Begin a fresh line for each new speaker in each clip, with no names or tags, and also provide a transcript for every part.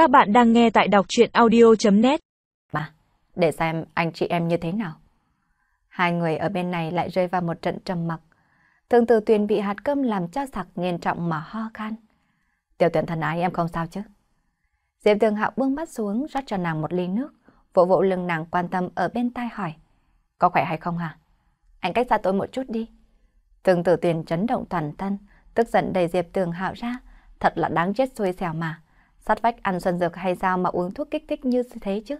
Các bạn đang nghe tại đọc chuyện audio.net
Mà, để xem anh chị em như thế nào. Hai người ở bên này lại rơi vào một trận trầm mặc. Thường từ tuyền bị hạt cơm làm cho sặc nghiêm trọng mà ho khan. Tiểu tuyển thân ái em không sao chứ? Diệp Tường Hạo buông mắt xuống rót cho nàng một ly nước. Vỗ vỗ lưng nàng quan tâm ở bên tai hỏi. Có khỏe hay không hả? Anh cách xa tôi một chút đi. Thường tử tuyền chấn động toàn thân, tức giận đầy Diệp Tường Hạo ra. Thật là đáng chết xui xẻo mà. Sát vách ăn xuân dược hay sao mà uống thuốc kích thích như thế chứ?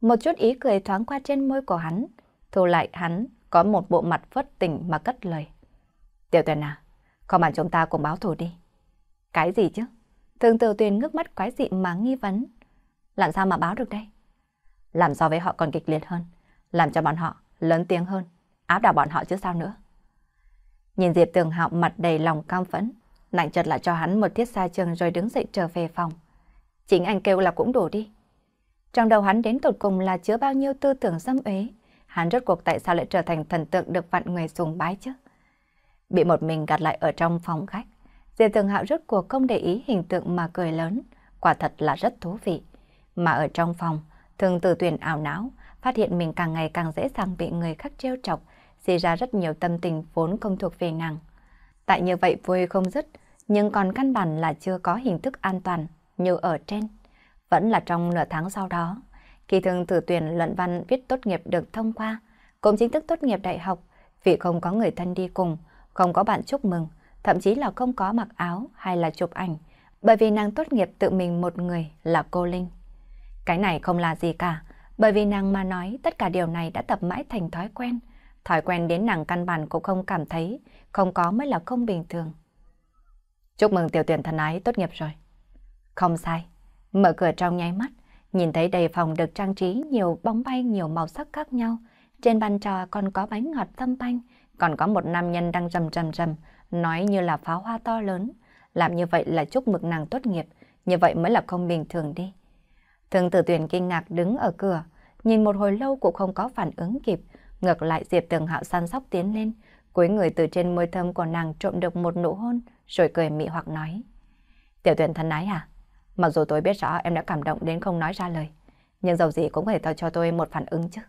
Một chút ý cười thoáng qua trên môi của hắn. Thu lại hắn có một bộ mặt phất tình mà cất lời. Tiểu tuyển à, không bằng chúng ta cùng báo thù đi. Cái gì chứ? Thường tiểu tuyền ngước mắt quái dị mà nghi vấn. Làm sao mà báo được đây? Làm so với họ còn kịch liệt hơn. Làm cho bọn họ lớn tiếng hơn. Áp đảo bọn họ chứ sao nữa. Nhìn Diệp Tường Hạo mặt đầy lòng cam phẫn, Nàng chợt lại cho hắn một tiết xa trường rồi đứng dậy trở về phòng. Chính anh kêu là cũng đủ đi. Trong đầu hắn đến tột cùng là chứa bao nhiêu tư tưởng dâm uế. Hắn rốt cuộc tại sao lại trở thành thần tượng được vạn người sùng bái chứ? Bị một mình gạt lại ở trong phòng khách. Diệp Tường Hạo rốt cuộc không để ý hình tượng mà cười lớn. Quả thật là rất thú vị. Mà ở trong phòng, thường từ tuyển ảo não, phát hiện mình càng ngày càng dễ dàng bị người khác trêu chọc, xảy ra rất nhiều tâm tình vốn không thuộc về nàng. Tại như vậy vui không dứt, nhưng còn căn bản là chưa có hình thức an toàn như ở trên. Vẫn là trong nửa tháng sau đó, kỳ thường thử tuyển luận văn viết tốt nghiệp được thông qua, cũng chính thức tốt nghiệp đại học, vì không có người thân đi cùng, không có bạn chúc mừng, thậm chí là không có mặc áo hay là chụp ảnh, bởi vì nàng tốt nghiệp tự mình một người là cô Linh. Cái này không là gì cả, bởi vì nàng mà nói tất cả điều này đã tập mãi thành thói quen, thói quen đến nàng căn bản cũng không cảm thấy, không có mới là không bình thường. Chúc mừng tiểu tuyển thân ái tốt nghiệp rồi. Không sai. Mở cửa trong nháy mắt, nhìn thấy đầy phòng được trang trí nhiều bóng bay nhiều màu sắc khác nhau. Trên bàn trò còn có bánh ngọt tâm banh, còn có một nam nhân đang rầm rầm rầm, nói như là pháo hoa to lớn. Làm như vậy là chúc mừng nàng tốt nghiệp, như vậy mới là không bình thường đi. Thường tử tuyển kinh ngạc đứng ở cửa, nhìn một hồi lâu cũng không có phản ứng kịp. Ngược lại Diệp Tường Hạo săn sóc tiến lên, cuối người từ trên môi thơm của nàng trộm được một nụ hôn, rồi cười mị hoặc nói. Tiểu tuyển thân ái à? Mặc dù tôi biết rõ em đã cảm động đến không nói ra lời, nhưng dầu gì cũng phải tạo cho tôi một phản ứng chứ.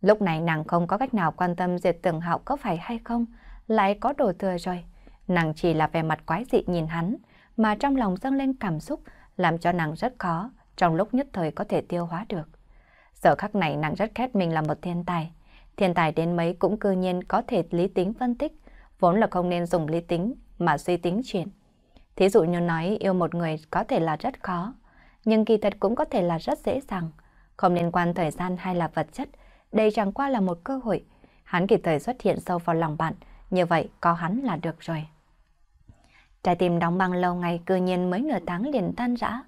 Lúc này nàng không có cách nào quan tâm diệt Tường Hạo có phải hay không, lại có đồ thừa rồi. Nàng chỉ là vẻ mặt quái dị nhìn hắn, mà trong lòng dâng lên cảm xúc, làm cho nàng rất khó, trong lúc nhất thời có thể tiêu hóa được. Giờ khắc này nàng rất khét mình là một thiên tài. Thiên tài đến mấy cũng cư nhiên có thể lý tính phân tích, vốn là không nên dùng lý tính mà suy tính chuyện. Thí dụ như nói yêu một người có thể là rất khó, nhưng kỳ thật cũng có thể là rất dễ dàng. Không liên quan thời gian hay là vật chất, đây chẳng qua là một cơ hội. Hắn kịp thời xuất hiện sâu vào lòng bạn, như vậy có hắn là được rồi. Trái tim đóng băng lâu ngày cư nhiên mới nửa tháng liền tan rã.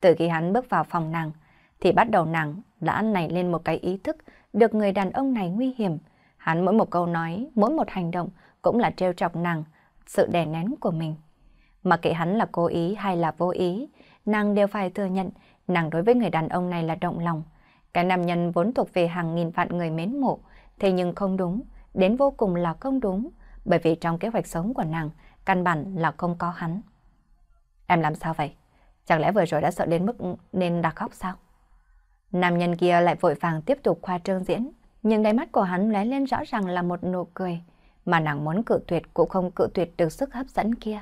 Từ khi hắn bước vào phòng nàng, thì bắt đầu nàng đã nảy lên một cái ý thức được người đàn ông này nguy hiểm. Hắn mỗi một câu nói, mỗi một hành động cũng là trêu chọc nàng, sự đè nén của mình. Mà kệ hắn là cố ý hay là vô ý, nàng đều phải thừa nhận nàng đối với người đàn ông này là động lòng. Cái nam nhân vốn thuộc về hàng nghìn vạn người mến mộ, thế nhưng không đúng, đến vô cùng là không đúng, bởi vì trong kế hoạch sống của nàng, căn bản là không có hắn. Em làm sao vậy? Chẳng lẽ vừa rồi đã sợ đến mức nên đã khóc sao? Nam nhân kia lại vội vàng tiếp tục khoa trương diễn, nhưng đáy mắt của hắn lóe lên rõ ràng là một nụ cười mà nàng muốn cự tuyệt cũng không cự tuyệt được sức hấp dẫn kia.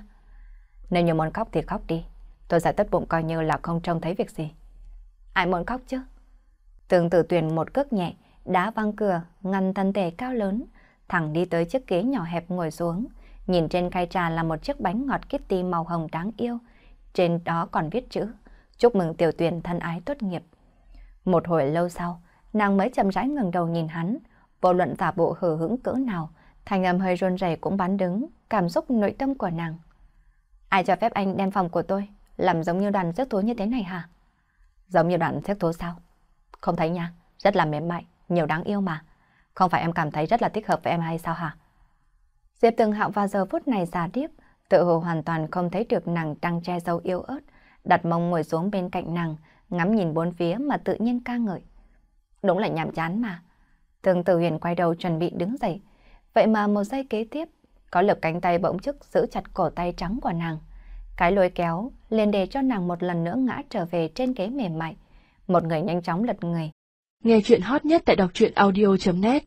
Nếu như muốn khóc thì khóc đi, tôi sẽ tất bụng coi như là không trông thấy việc gì. Ai muốn khóc chứ? Tương tự tuyển một cước nhẹ, đá văng cửa, ngăn thân thể cao lớn, thẳng đi tới chiếc ghế nhỏ hẹp ngồi xuống, nhìn trên khay trà là một chiếc bánh ngọt kitty màu hồng đáng yêu, trên đó còn viết chữ, chúc mừng tiểu tuyển thân ái tốt nghiệp. Một hồi lâu sau, nàng mới chậm rãi ngẩng đầu nhìn hắn, vô luận giả bộ hờ hững cỡ nào, thanh âm hơi run rẩy cũng bán đứng cảm xúc nội tâm của nàng. Ai cho phép anh đem phòng của tôi làm giống như đoàn rước thú như thế này hả? Giống như đoàn rước thú sao? Không thấy nha, rất là mềm mại, nhiều đáng yêu mà. Không phải em cảm thấy rất là thích hợp với em hay sao hả? Diệp Tường Hạo vào giờ phút này già điếp, tự hồ hoàn toàn không thấy được nàng đang che dấu yêu ớt, đặt mông ngồi xuống bên cạnh nàng, ngắm nhìn bốn phía mà tự nhiên ca ngợi. Đúng là nhảm chán mà. Tương Tử Huyền quay đầu chuẩn bị đứng dậy, Vậy mà một giây kế tiếp, có lực cánh tay bỗng chức giữ chặt cổ tay trắng của nàng. Cái lôi kéo liền để cho nàng một lần nữa ngã trở về trên ghế mềm mại. Một người nhanh chóng lật người.
Nghe chuyện hot nhất tại đọc truyện audio.net